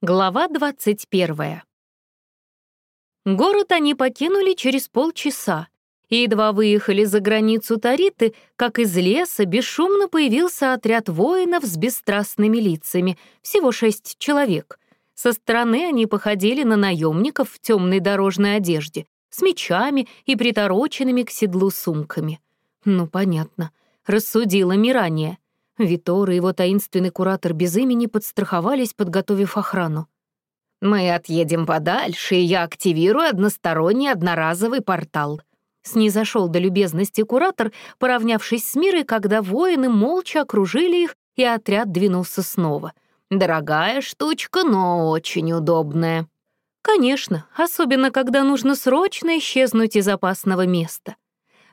Глава 21. Город они покинули через полчаса, и едва выехали за границу Тариты, как из леса бесшумно появился отряд воинов с бесстрастными лицами, всего шесть человек. Со стороны они походили на наемников в темной дорожной одежде, с мечами и притороченными к седлу сумками. Ну, понятно, рассудила Мирания — Витор и его таинственный куратор без имени подстраховались, подготовив охрану. «Мы отъедем подальше, и я активирую односторонний одноразовый портал». Снизошел до любезности куратор, поравнявшись с Мирой, когда воины молча окружили их, и отряд двинулся снова. «Дорогая штучка, но очень удобная». «Конечно, особенно когда нужно срочно исчезнуть из опасного места».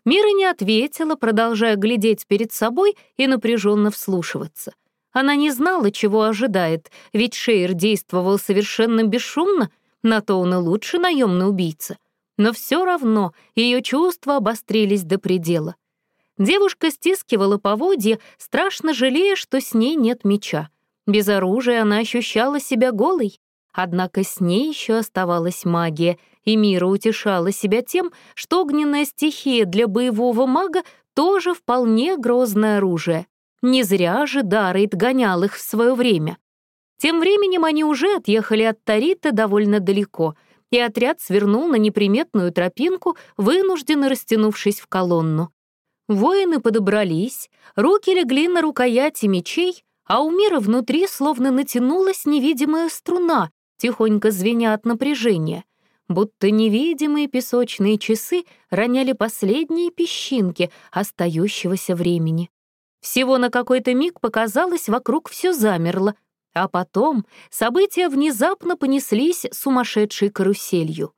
Мира не ответила, продолжая глядеть перед собой и напряженно вслушиваться. Она не знала, чего ожидает, ведь Шейр действовал совершенно бесшумно, на то он и лучший наемный убийца. Но все равно ее чувства обострились до предела. Девушка стискивала поводья, страшно жалея, что с ней нет меча. Без оружия она ощущала себя голой. Однако с ней еще оставалась магия, и Мира утешала себя тем, что огненная стихия для боевого мага тоже вполне грозное оружие. Не зря же Даррейд гонял их в свое время. Тем временем они уже отъехали от Тарита довольно далеко, и отряд свернул на неприметную тропинку, вынужденно растянувшись в колонну. Воины подобрались, руки легли на рукояти мечей, а у мира внутри словно натянулась невидимая струна, тихонько звеня от напряжения, будто невидимые песочные часы роняли последние песчинки остающегося времени. Всего на какой-то миг показалось, вокруг все замерло, а потом события внезапно понеслись сумасшедшей каруселью.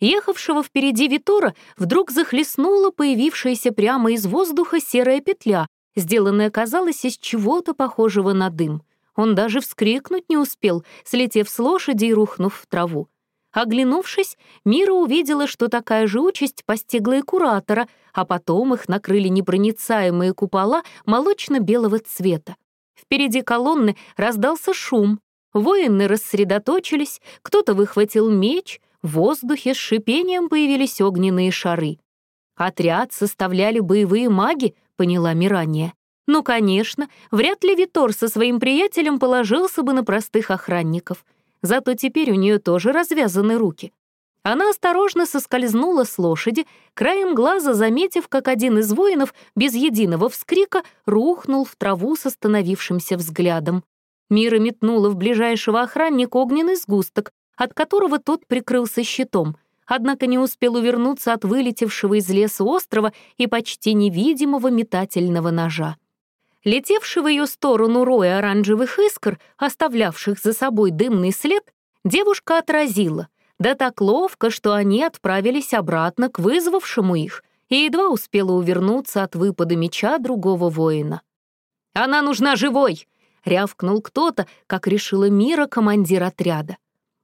Ехавшего впереди Витора вдруг захлестнула появившаяся прямо из воздуха серая петля, сделанная, казалось, из чего-то похожего на дым. Он даже вскрикнуть не успел, слетев с лошади и рухнув в траву. Оглянувшись, Мира увидела, что такая же участь постигла и куратора, а потом их накрыли непроницаемые купола молочно-белого цвета. Впереди колонны раздался шум. Воины рассредоточились, кто-то выхватил меч, в воздухе с шипением появились огненные шары. Отряд составляли боевые маги, поняла Мирания. Ну, конечно, вряд ли Витор со своим приятелем положился бы на простых охранников. Зато теперь у нее тоже развязаны руки. Она осторожно соскользнула с лошади, краем глаза заметив, как один из воинов без единого вскрика рухнул в траву с остановившимся взглядом. Мира метнула в ближайшего охранника огненный сгусток, от которого тот прикрылся щитом, однако не успел увернуться от вылетевшего из леса острова и почти невидимого метательного ножа. Летевший в ее сторону рой оранжевых искр, оставлявших за собой дымный след, девушка отразила, да так ловко, что они отправились обратно к вызвавшему их и едва успела увернуться от выпада меча другого воина. «Она нужна живой!» — рявкнул кто-то, как решила Мира командир отряда.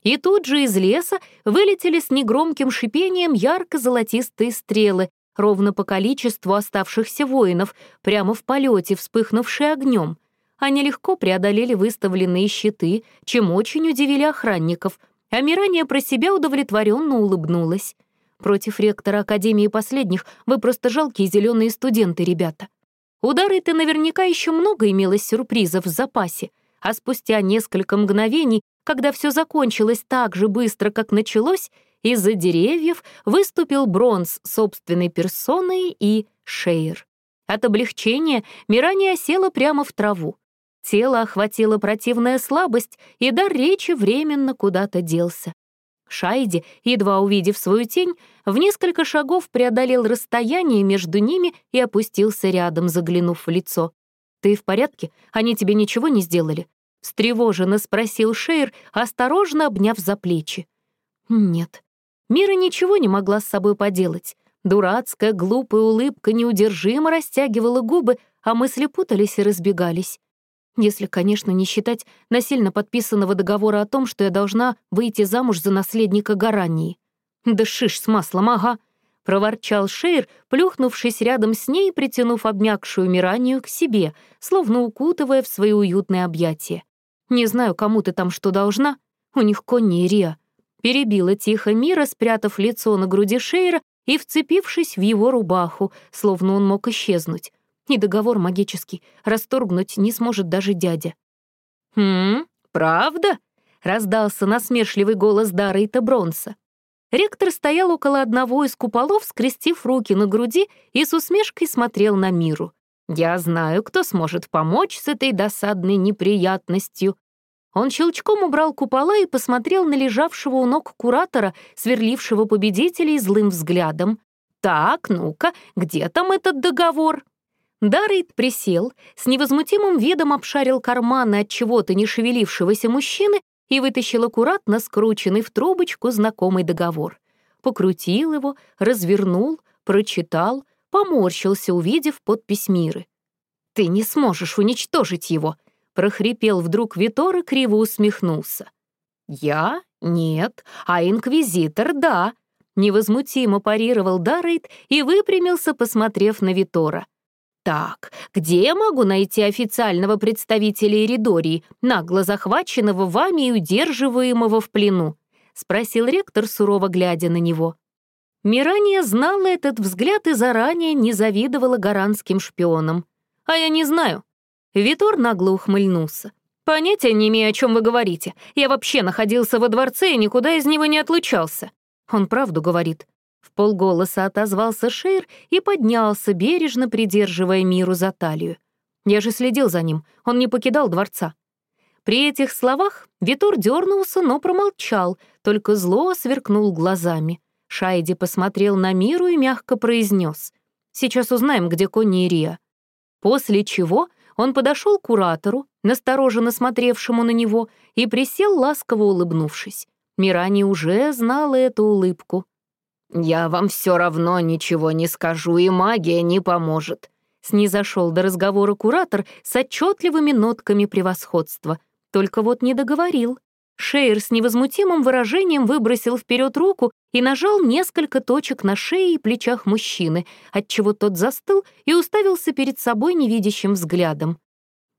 И тут же из леса вылетели с негромким шипением ярко-золотистые стрелы, ровно по количеству оставшихся воинов, прямо в полете, вспыхнувшие огнем. Они легко преодолели выставленные щиты, чем очень удивили охранников, а Мирания про себя удовлетворенно улыбнулась. Против ректора Академии последних вы просто жалкие зеленые студенты, ребята. Удары-то наверняка еще много имелось сюрпризов в запасе, а спустя несколько мгновений, когда все закончилось так же быстро, как началось, из-за деревьев выступил Бронз собственной персоной и Шейр. От облегчения Мирания села прямо в траву. Тело охватила противная слабость, и дар речи временно куда-то делся. Шайди, едва увидев свою тень, в несколько шагов преодолел расстояние между ними и опустился рядом, заглянув в лицо. «Ты в порядке? Они тебе ничего не сделали?» — встревоженно спросил Шейр, осторожно обняв за плечи. «Нет», Мира ничего не могла с собой поделать. Дурацкая, глупая улыбка неудержимо растягивала губы, а мысли путались и разбегались. Если, конечно, не считать насильно подписанного договора о том, что я должна выйти замуж за наследника Гарании. «Да шиш с маслом, ага!» — проворчал Шейр, плюхнувшись рядом с ней и притянув обмякшую Миранию к себе, словно укутывая в свои уютные объятия. «Не знаю, кому ты там что должна, У них коннерия. Перебила тихо Мира, спрятав лицо на груди Шейра и вцепившись в его рубаху, словно он мог исчезнуть. И договор магический расторгнуть не сможет даже дядя. «Хм, правда?» — раздался насмешливый голос Даррейта Бронса. Ректор стоял около одного из куполов, скрестив руки на груди и с усмешкой смотрел на миру. «Я знаю, кто сможет помочь с этой досадной неприятностью». Он щелчком убрал купола и посмотрел на лежавшего у ног куратора, сверлившего победителей злым взглядом. «Так, ну-ка, где там этот договор?» Даррейд присел, с невозмутимым видом обшарил карманы от чего-то не шевелившегося мужчины и вытащил аккуратно скрученный в трубочку знакомый договор. Покрутил его, развернул, прочитал, поморщился, увидев подпись Миры. «Ты не сможешь уничтожить его!» — прохрипел вдруг Витор и криво усмехнулся. «Я? Нет. А Инквизитор — да!» Невозмутимо парировал Даррейд и выпрямился, посмотрев на Витора. «Так, где я могу найти официального представителя Эридории, нагло захваченного вами и удерживаемого в плену?» — спросил ректор, сурово глядя на него. Мирания знала этот взгляд и заранее не завидовала гаранским шпионам. «А я не знаю». Витор нагло ухмыльнулся. «Понятия не имею, о чем вы говорите. Я вообще находился во дворце и никуда из него не отлучался». Он правду говорит. В полголоса отозвался Шейр и поднялся, бережно придерживая Миру за талию. Я же следил за ним, он не покидал дворца. При этих словах Витур дернулся, но промолчал, только зло сверкнул глазами. Шайди посмотрел на Миру и мягко произнес: «Сейчас узнаем, где Конни и Рия». После чего он подошел к куратору, настороженно смотревшему на него, и присел, ласково улыбнувшись. Мирани уже знала эту улыбку. «Я вам все равно ничего не скажу, и магия не поможет», снизошел до разговора куратор с отчетливыми нотками превосходства. Только вот не договорил. Шейер с невозмутимым выражением выбросил вперед руку и нажал несколько точек на шее и плечах мужчины, отчего тот застыл и уставился перед собой невидящим взглядом.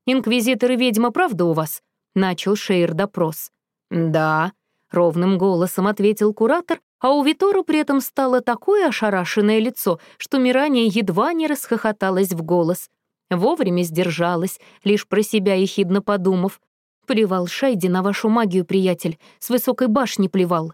«Инквизитор и ведьма, правда у вас?» — начал Шейер допрос. «Да», — ровным голосом ответил куратор, а у Витора при этом стало такое ошарашенное лицо, что Мирания едва не расхохоталась в голос. Вовремя сдержалась, лишь про себя ехидно подумав. «Плевал Шайди на вашу магию, приятель, с высокой башни плевал».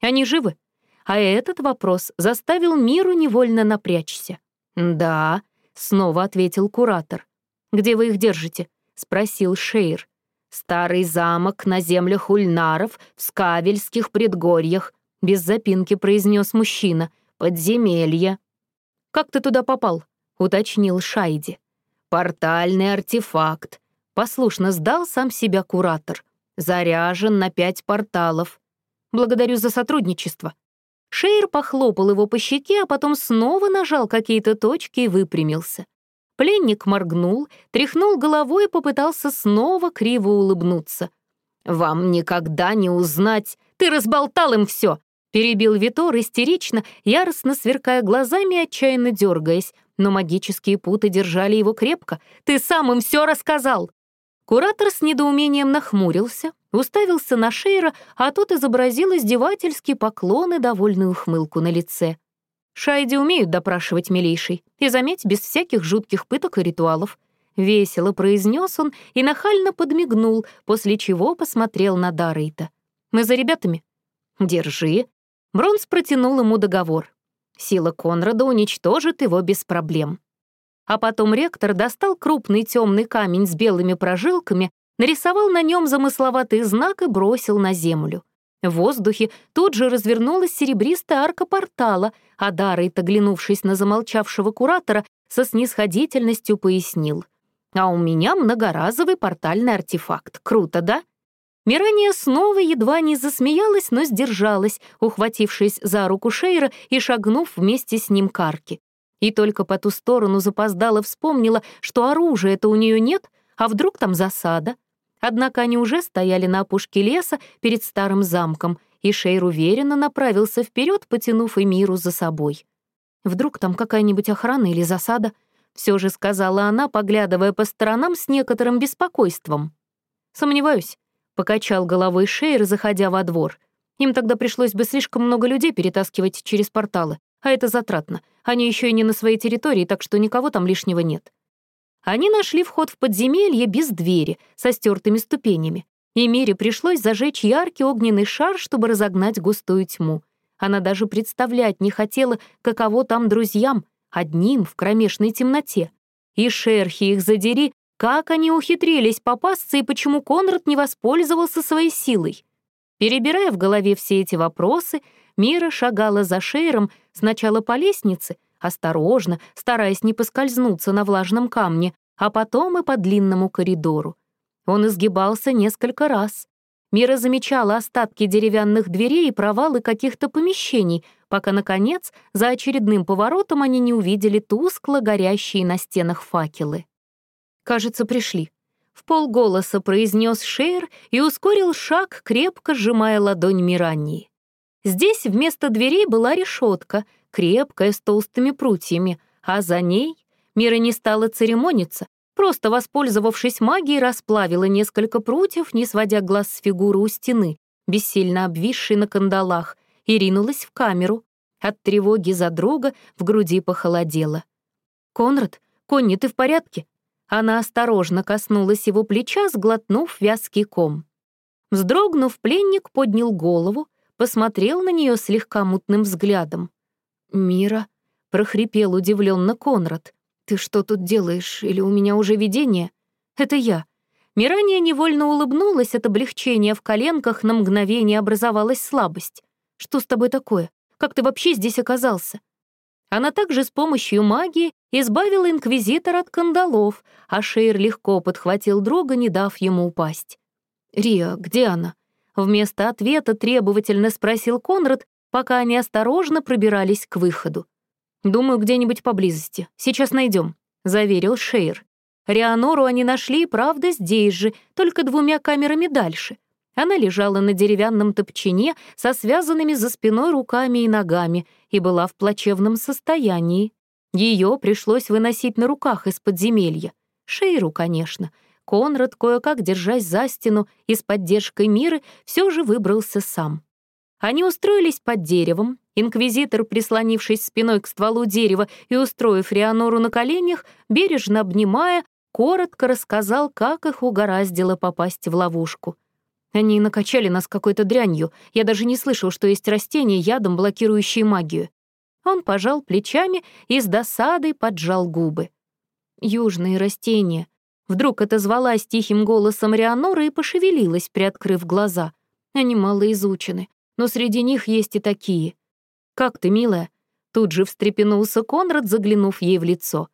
«Они живы?» А этот вопрос заставил Миру невольно напрячься. «Да», — снова ответил куратор. «Где вы их держите?» — спросил Шейр. «Старый замок на землях Ульнаров в Скавельских предгорьях», — без запинки произнес мужчина. «Подземелье». «Как ты туда попал?» — уточнил Шайди. «Портальный артефакт», — послушно сдал сам себя куратор. «Заряжен на пять порталов». «Благодарю за сотрудничество». Шейр похлопал его по щеке, а потом снова нажал какие-то точки и выпрямился. Пленник моргнул, тряхнул головой и попытался снова криво улыбнуться. «Вам никогда не узнать! Ты разболтал им все! Перебил Витор истерично, яростно сверкая глазами и отчаянно дергаясь, но магические путы держали его крепко. «Ты сам им все рассказал!» Куратор с недоумением нахмурился, уставился на Шейра, а тот изобразил издевательский поклон и довольную ухмылку на лице. «Шайди умеют допрашивать милейший, и, заметь, без всяких жутких пыток и ритуалов». Весело произнес он и нахально подмигнул, после чего посмотрел на Дарейта. «Мы за ребятами?» «Держи», Бронс протянул ему договор. Сила Конрада уничтожит его без проблем. А потом ректор достал крупный темный камень с белыми прожилками, нарисовал на нем замысловатый знак и бросил на землю. В воздухе тут же развернулась серебристая арка портала, а Даррейт, оглянувшись на замолчавшего куратора, со снисходительностью пояснил. «А у меня многоразовый портальный артефакт. Круто, да?» Мирания снова едва не засмеялась, но сдержалась, ухватившись за руку Шейра и шагнув вместе с ним к арке. И только по ту сторону запоздала вспомнила, что оружия-то у нее нет, а вдруг там засада. Однако они уже стояли на опушке леса перед старым замком, и Шейр уверенно направился вперед, потянув Эмиру за собой. «Вдруг там какая-нибудь охрана или засада?» — все же сказала она, поглядывая по сторонам с некоторым беспокойством. «Сомневаюсь», покачал головой Шейр, заходя во двор. Им тогда пришлось бы слишком много людей перетаскивать через порталы, а это затратно. Они еще и не на своей территории, так что никого там лишнего нет. Они нашли вход в подземелье без двери, со стертыми ступенями. И Мире пришлось зажечь яркий огненный шар, чтобы разогнать густую тьму. Она даже представлять не хотела, каково там друзьям, одним в кромешной темноте. И шерхи их задери, как они ухитрились попасться и почему Конрад не воспользовался своей силой. Перебирая в голове все эти вопросы, Мира шагала за Шейром сначала по лестнице, осторожно, стараясь не поскользнуться на влажном камне, а потом и по длинному коридору. Он изгибался несколько раз. Мира замечала остатки деревянных дверей и провалы каких-то помещений, пока, наконец, за очередным поворотом они не увидели тускло горящие на стенах факелы. «Кажется, пришли», в полголоса произнес Шейр и ускорил шаг, крепко сжимая ладонь Мирании. Здесь вместо дверей была решетка, крепкая, с толстыми прутьями, а за ней Мира не стала церемониться, просто воспользовавшись магией, расплавила несколько прутьев, не сводя глаз с фигуры у стены, бессильно обвисшей на кандалах, и ринулась в камеру. От тревоги за друга в груди похолодело. «Конрад, Конни, ты в порядке?» Она осторожно коснулась его плеча, сглотнув вязкий ком. Вздрогнув, пленник поднял голову, посмотрел на нее слегка мутным взглядом. «Мира», — прохрипел удивленно Конрад, «ты что тут делаешь? Или у меня уже видение?» «Это я». Мирания невольно улыбнулась от облегчения в коленках, на мгновение образовалась слабость. «Что с тобой такое? Как ты вообще здесь оказался?» Она также с помощью магии избавила инквизитора от кандалов, а Шейр легко подхватил друга, не дав ему упасть. «Риа, где она?» Вместо ответа требовательно спросил Конрад, пока они осторожно пробирались к выходу. «Думаю, где-нибудь поблизости. Сейчас найдем», — заверил Шейр. Рианору они нашли, правда, здесь же, только двумя камерами дальше — она лежала на деревянном топчине со связанными за спиной руками и ногами и была в плачевном состоянии. Ее пришлось выносить на руках из подземелья. Шейру, конечно. Конрад, кое-как держась за стену и с поддержкой Миры, все же выбрался сам. Они устроились под деревом. Инквизитор, прислонившись спиной к стволу дерева и устроив Рианору на коленях, бережно обнимая, коротко рассказал, как их угораздило попасть в ловушку — они накачали нас какой-то дрянью. Я даже не слышал, что есть растения, ядом блокирующие магию. Он пожал плечами и с досадой поджал губы. «Южные растения». Вдруг отозвалась тихим голосом Рианора и пошевелилась, приоткрыв глаза. Они мало изучены, но среди них есть и такие. «Как ты, милая?» Тут же встрепенулся Конрад, заглянув ей в лицо.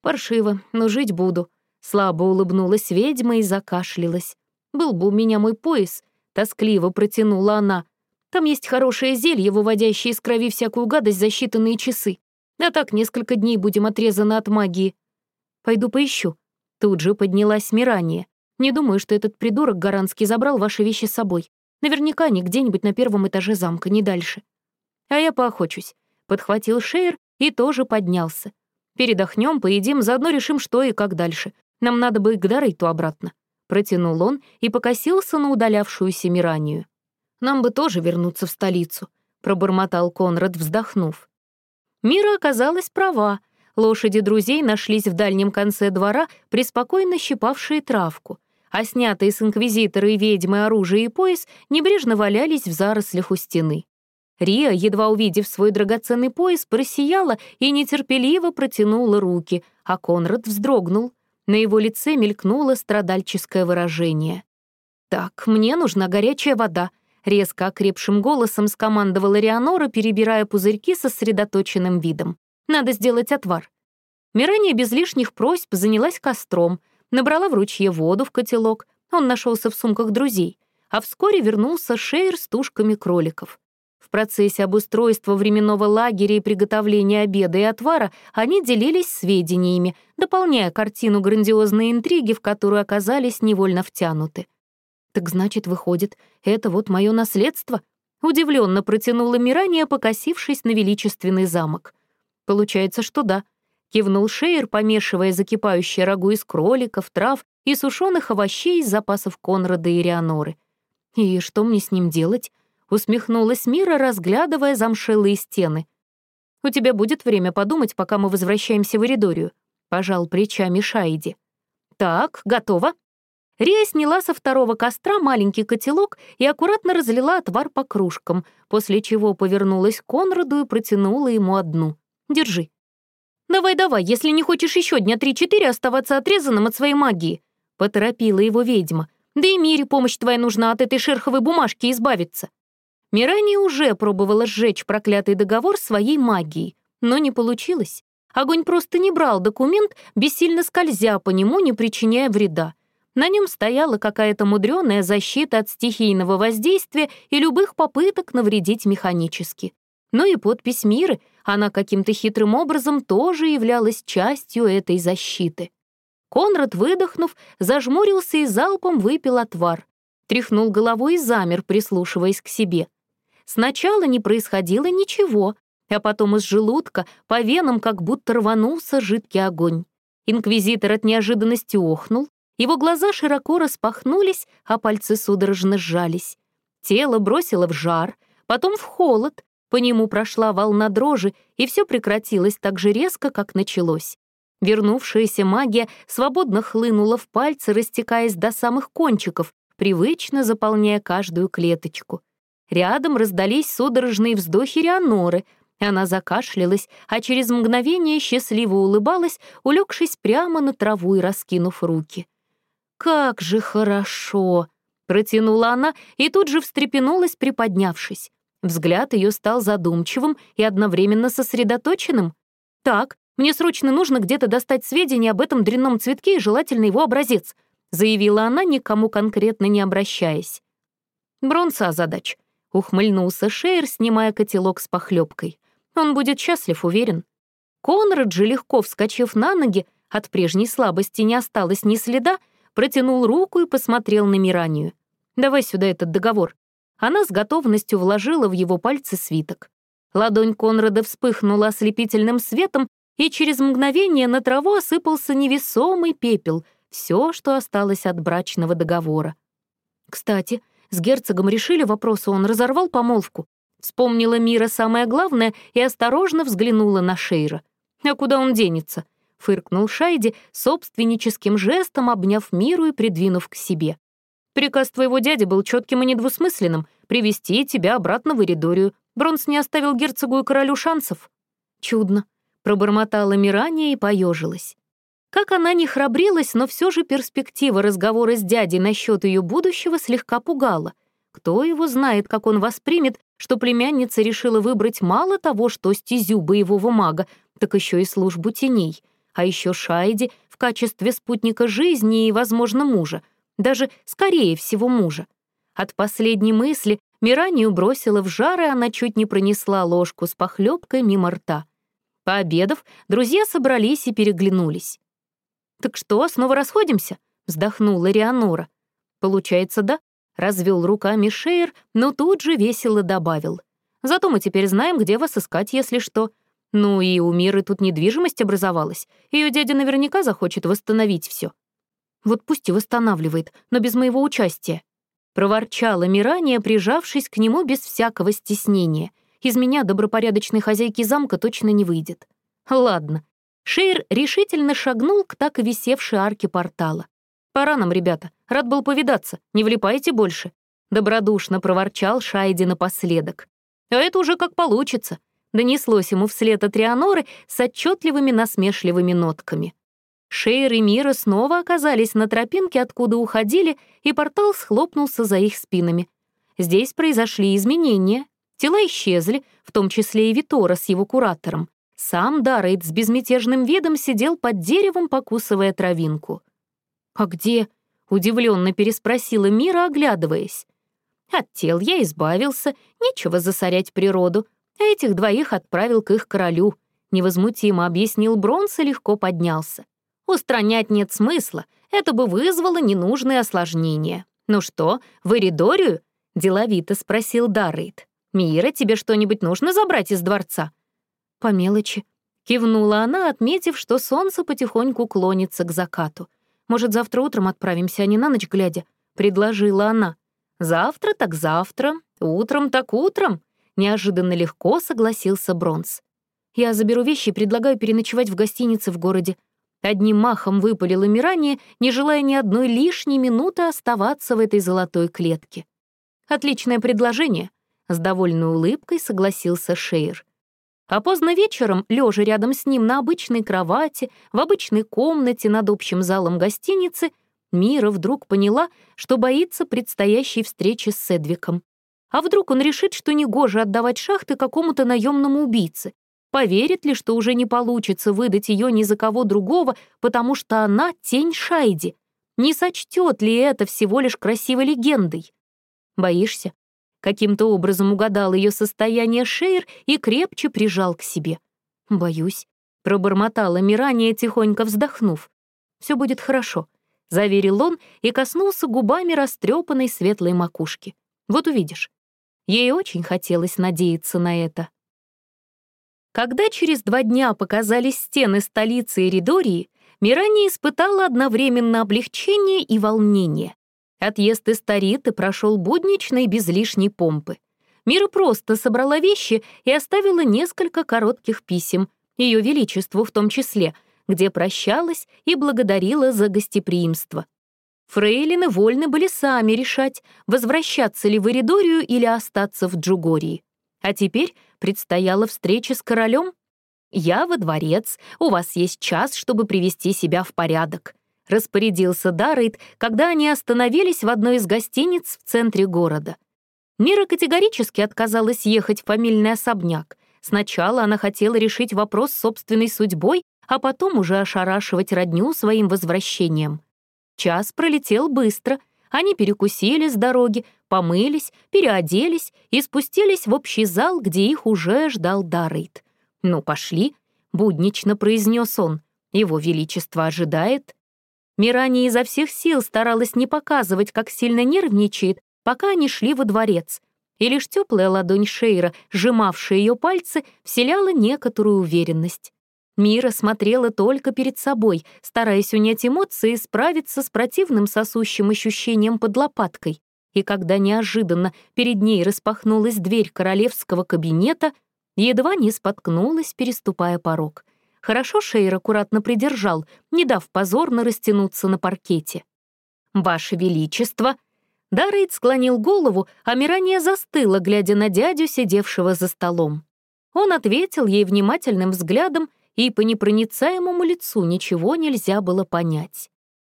«Паршиво, но жить буду». Слабо улыбнулась ведьма и закашлялась. Был бы у меня мой пояс, тоскливо протянула она. Там есть хорошее зелье, выводящее из крови всякую гадость за считанные часы. А так несколько дней будем отрезаны от магии. Пойду поищу. Тут же поднялась Мирания. Не думаю, что этот придурок Гаранский забрал ваши вещи с собой. Наверняка они где-нибудь на первом этаже замка, не дальше. А я поохочусь. Подхватил Шейр и тоже поднялся. Передохнем, поедим, заодно решим, что и как дальше. Нам надо бы к Дарейту обратно. Протянул он и покосился на удалявшуюся Миранию. «Нам бы тоже вернуться в столицу», — пробормотал Конрад, вздохнув. Мира оказалась права. Лошади друзей нашлись в дальнем конце двора, преспокойно щипавшие травку, а снятые с инквизитора и ведьмы оружие и пояс небрежно валялись в зарослях у стены. Риа, едва увидев свой драгоценный пояс, просияла и нетерпеливо протянула руки, а Конрад вздрогнул. На его лице мелькнуло страдальческое выражение. «Так, мне нужна горячая вода», — резко окрепшим голосом скомандовала Рианора, перебирая пузырьки со сосредоточенным видом. «Надо сделать отвар». Мирания без лишних просьб занялась костром, набрала в ручье воду в котелок, он нашелся в сумках друзей, а вскоре вернулся Шейр с тушками кроликов процессе обустройства временного лагеря и приготовления обеда и отвара они делились сведениями, дополняя картину грандиозной интриги, в которую оказались невольно втянуты. «Так значит, выходит, это вот мое наследство?» Удивленно протянула Мирания, покосившись на величественный замок. «Получается, что да», — кивнул Шейер, помешивая закипающее рагу из кроликов, трав и сушеных овощей из запасов Конрада и Рианоры — «И что мне с ним делать?» — усмехнулась Мира, разглядывая замшелые стены. «У тебя будет время подумать, пока мы возвращаемся в Эридорию», — пожал плечами Шайди. «Так, готово». Рия сняла со второго костра маленький котелок и аккуратно разлила отвар по кружкам, после чего повернулась к Конраду и протянула ему одну. «Держи». «Давай-давай, если не хочешь еще дня три-четыре оставаться отрезанным от своей магии», — поторопила его ведьма. «Да и Мире помощь твоя нужна от этой шерховой бумажки избавиться». Мирани уже пробовала сжечь проклятый договор своей магией, но не получилось. Огонь просто не брал документ, бессильно скользя по нему, не причиняя вреда. На нем стояла какая-то мудреная защита от стихийного воздействия и любых попыток навредить механически. Но и подпись Миры, она каким-то хитрым образом тоже являлась частью этой защиты. Конрад, выдохнув, зажмурился и залпом выпил отвар. Тряхнул головой и замер, прислушиваясь к себе. Сначала не происходило ничего, а потом из желудка по венам как будто рванулся жидкий огонь. Инквизитор от неожиданности охнул, его глаза широко распахнулись, а пальцы судорожно сжались. Тело бросило в жар, потом в холод, по нему прошла волна дрожи, и все прекратилось так же резко, как началось. Вернувшаяся магия свободно хлынула в пальцы, растекаясь до самых кончиков, привычно заполняя каждую клеточку. Рядом раздались судорожные вздохи Рианоры — она закашлялась, а через мгновение счастливо улыбалась, улегшись прямо на траву и раскинув руки. «Как же хорошо!» — протянула она и тут же встрепенулась, приподнявшись. Взгляд ее стал задумчивым и одновременно сосредоточенным. «Так, мне срочно нужно где-то достать сведения об этом дрянном цветке и желательно его образец», заявила она, никому конкретно не обращаясь. «Бронса задач», — ухмыльнулся Шейер, снимая котелок с похлебкой. Он будет счастлив, уверен. Конрад же, легко вскочив на ноги, от прежней слабости не осталось ни следа, протянул руку и посмотрел на Миранию. «Давай сюда этот договор». Она с готовностью вложила в его пальцы свиток. Ладонь Конрада вспыхнула ослепительным светом, и через мгновение на траву осыпался невесомый пепел, все, что осталось от брачного договора. Кстати, с герцогом решили вопрос, он разорвал помолвку. Вспомнила Мира самое главное и осторожно взглянула на Шейра. «А куда он денется?» — фыркнул Шайди, собственническим жестом обняв Миру и придвинув к себе. «Приказ твоего дяди был четким и недвусмысленным — привести тебя обратно в Эридорию. Бронс не оставил герцогу и королю шансов». «Чудно», — пробормотала Мирания и поежилась. Как она не храбрилась, но все же перспектива разговора с дядей насчет ее будущего слегка пугала. Кто его знает, как он воспримет, что племянница решила выбрать мало того, что стезю боевого мага, так еще и службу теней, а еще Шайди в качестве спутника жизни и, возможно, мужа, даже, скорее всего, мужа. От последней мысли Миранию бросила в жар, и она чуть не пронесла ложку с похлебкой мимо рта. Пообедав, друзья собрались и переглянулись. «Так что, снова расходимся?» — вздохнула Рианора. «Получается, да. Развел руками Шейр, но тут же весело добавил. «Зато мы теперь знаем, где вас искать, если что. Ну и у Миры тут недвижимость образовалась. Ее дядя наверняка захочет восстановить все. Вот пусть и восстанавливает, но без моего участия». Проворчала Мирания, прижавшись к нему без всякого стеснения. «Из меня добропорядочной хозяйки замка точно не выйдет». «Ладно». Шейр решительно шагнул к так и висевшей арке портала. «Пора нам, ребята. Рад был повидаться. Не влипайте больше». Добродушно проворчал Шайди напоследок. «А это уже как получится», — донеслось ему вслед от Рианоры с отчетливыми насмешливыми нотками. Шейр и Мира снова оказались на тропинке, откуда уходили, и портал схлопнулся за их спинами. Здесь произошли изменения. Тела исчезли, в том числе и Витора с его куратором. Сам Даррейд с безмятежным видом сидел под деревом, покусывая травинку. «А где?» — удивленно переспросила Мира, оглядываясь. «От тел я избавился, нечего засорять природу, а этих двоих отправил к их королю», — невозмутимо объяснил Бронс и легко поднялся. «Устранять нет смысла, это бы вызвало ненужные осложнения. Ну что, в Эридорию?» — деловито спросил Даррейд. «Мира, тебе что-нибудь нужно забрать из дворца?» «По мелочи», — кивнула она, отметив, что солнце потихоньку клонится к закату. Может, завтра утром отправимся, а не на ночь глядя?» — предложила она. «Завтра так завтра, утром так утром», — неожиданно легко согласился Бронз. «Я заберу вещи и предлагаю переночевать в гостинице в городе». Одним махом выпалила Мирания, не желая ни одной лишней минуты оставаться в этой золотой клетке. «Отличное предложение», — с довольной улыбкой согласился Шейр. А поздно вечером, лежа рядом с ним на обычной кровати, в обычной комнате над общим залом гостиницы, Мира вдруг поняла, что боится предстоящей встречи с Седвиком. А вдруг он решит, что негоже отдавать шахты какому-то наемному убийце? Поверит ли, что уже не получится выдать ее ни за кого другого, потому что она — тень Шайди? Не сочтет ли это всего лишь красивой легендой? Боишься? Каким-то образом угадал ее состояние Шейр и крепче прижал к себе. «Боюсь», — пробормотала Мирания, тихонько вздохнув. Все будет хорошо», — заверил он и коснулся губами растрепанной светлой макушки. «Вот увидишь». Ей очень хотелось надеяться на это. Когда через два дня показались стены столицы Эридории, Мирания испытала одновременно облегчение и волнение. Отъезд из Тариты прошел буднично и без лишней помпы. Мира просто собрала вещи и оставила несколько коротких писем, Ее Величеству в том числе, где прощалась и благодарила за гостеприимство. Фрейлины вольны были сами решать, возвращаться ли в Эридорию или остаться в Джугории. А теперь предстояла встреча с королем. «Я во дворец, у вас есть час, чтобы привести себя в порядок», — распорядился Даррейд, когда они остановились в одной из гостиниц в центре города. Мира категорически отказалась ехать в фамильный особняк. Сначала она хотела решить вопрос с собственной судьбой, а потом уже ошарашивать родню своим возвращением. Час пролетел быстро. Они перекусили с дороги, помылись, переоделись и спустились в общий зал, где их уже ждал Даррейд. «Ну, пошли», — буднично произнес он. «Его Величество ожидает». Мирани изо всех сил старалась не показывать, как сильно нервничает, пока они шли во дворец, и лишь теплая ладонь Шейра, сжимавшая ее пальцы, вселяла некоторую уверенность. Мира смотрела только перед собой, стараясь унять эмоции и справиться с противным сосущим ощущением под лопаткой. И когда неожиданно перед ней распахнулась дверь королевского кабинета, едва не споткнулась, переступая порог — Хорошо Шейр аккуратно придержал, не дав позорно растянуться на паркете. «Ваше Величество!» Даррейд склонил голову, а Мирания застыла, глядя на дядю, сидевшего за столом. Он ответил ей внимательным взглядом, и по непроницаемому лицу ничего нельзя было понять.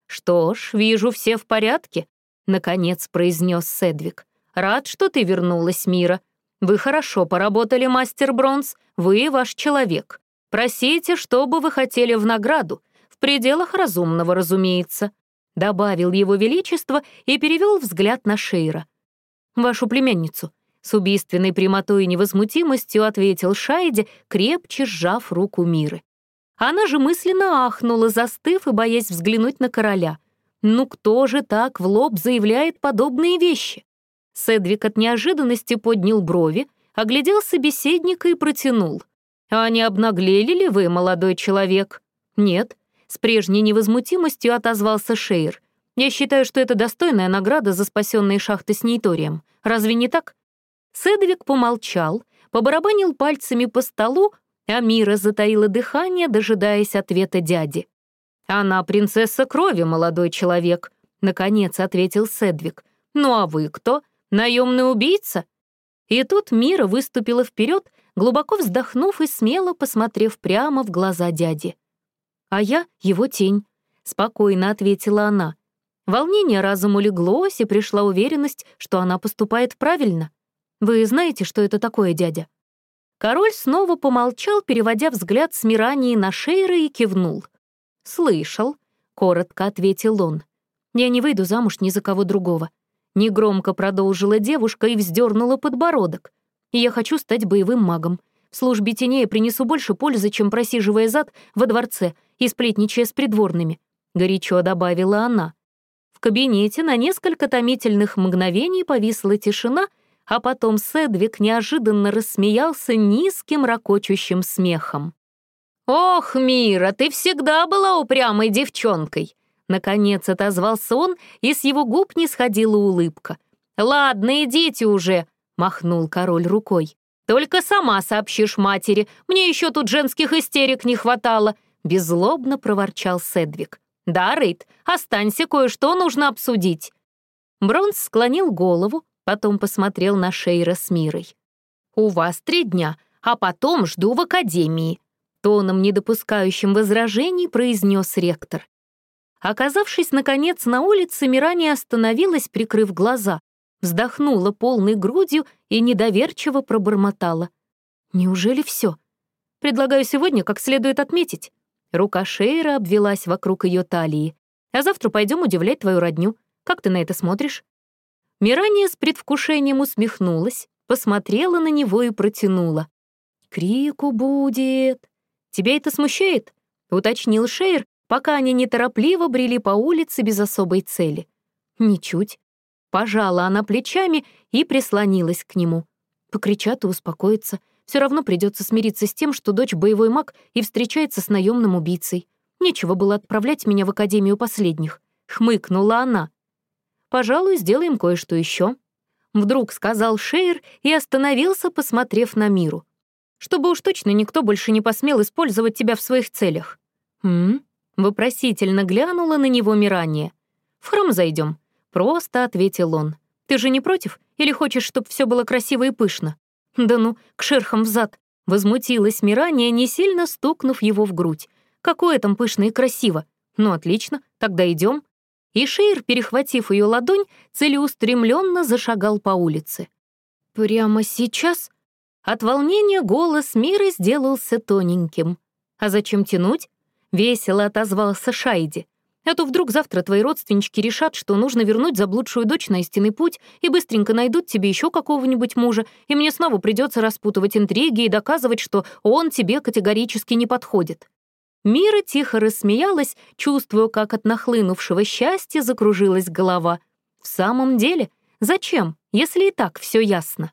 «Что ж, вижу, все в порядке», — наконец произнес Седвик. «Рад, что ты вернулась, Мира. Вы хорошо поработали, мастер Бронз, вы ваш человек. Просите, что бы вы хотели в награду, в пределах разумного, разумеется», — добавил его величество и перевел взгляд на Шейра. «Вашу племянницу», — с убийственной прямотой и невозмутимостью ответил Шайди, крепче сжав руку Миры. Она же мысленно ахнула, застыв и боясь взглянуть на короля. «Ну кто же так в лоб заявляет подобные вещи?» Седвик от неожиданности поднял брови, оглядел собеседника и протянул. «А не обнаглели ли вы, молодой человек?» «Нет», — с прежней невозмутимостью отозвался Шейр. «Я считаю, что это достойная награда за спасенные шахты с Нейторием. Разве не так?» Седвик помолчал, побарабанил пальцами по столу, а Мира затаила дыхание, дожидаясь ответа дяди. «Она принцесса крови, молодой человек», — наконец ответил Седвик. «Ну а вы кто? Наемный убийца?» И тут Мира выступила вперед, глубоко вздохнув и смело посмотрев прямо в глаза дяди. «А я — его тень», — спокойно ответила она. Волнение разом улеглось, и пришла уверенность, что она поступает правильно. «Вы знаете, что это такое, дядя?» Король снова помолчал, переводя взгляд с Мирании на Шейра и кивнул. «Слышал», — коротко ответил он. «Я не выйду замуж ни за кого другого». Негромко продолжила девушка и вздернула подбородок я хочу стать боевым магом. В службе теней принесу больше пользы, чем просиживая зад во дворце и сплетничая с придворными», — горячо добавила она. В кабинете на несколько томительных мгновений повисла тишина, а потом Седвик неожиданно рассмеялся низким ракочущим смехом. «Ох, Мира, ты всегда была упрямой девчонкой!» Наконец отозвался он, и с его губ не сходила улыбка — «Ладно, идите уже», — махнул король рукой. «Только сама сообщишь матери, мне еще тут женских истерик не хватало», — беззлобно проворчал Седвик. «Да, Рейд, останься, кое-что нужно обсудить». Бронз склонил голову, потом посмотрел на Шейра с Мирой. «У вас три дня, а потом жду в академии», тоном, не допускающим возражений, произнес ректор. Оказавшись, наконец, на улице, Мирания остановилась, прикрыв глаза, вздохнула полной грудью и недоверчиво пробормотала. «Неужели все? Предлагаю сегодня как следует отметить». Рука Шейра обвелась вокруг ее талии. «А завтра пойдем удивлять твою родню. Как ты на это смотришь?» Мирания с предвкушением усмехнулась, посмотрела на него и протянула. «Крику будет!» «Тебя это смущает?» — уточнил Шейр, пока они неторопливо брели по улице без особой цели. «Ничуть». Пожала она плечами и прислонилась к нему. Покричат и успокоится. Все равно придется смириться с тем, что дочь боевой маг и встречается с наемным убийцей. Нечего было отправлять меня в Академию последних. Хмыкнула она. «Пожалуй, сделаем кое-что еще. Вдруг сказал Шейр и остановился, посмотрев на миру чтобы уж точно никто больше не посмел использовать тебя в своих целях». «М?», Вопросительно глянула на него Мирания. «В храм зайдем», — просто ответил он. «Ты же не против? Или хочешь, чтобы все было красиво и пышно?» «Да ну, к шерхам взад!» — возмутилась Мирания, не сильно стукнув его в грудь. «Какое там пышно и красиво! Ну, отлично, тогда идем. И Шейр, перехватив ее ладонь, целеустремленно зашагал по улице. «Прямо сейчас?» От волнения голос Миры сделался тоненьким. «А зачем тянуть?» — весело отозвался Шайди. «А то вдруг завтра твои родственнички решат, что нужно вернуть заблудшую дочь на истинный путь и быстренько найдут тебе еще какого-нибудь мужа, и мне снова придется распутывать интриги и доказывать, что он тебе категорически не подходит». Мира тихо рассмеялась, чувствуя, как от нахлынувшего счастья закружилась голова. «В самом деле, зачем, если и так все ясно?»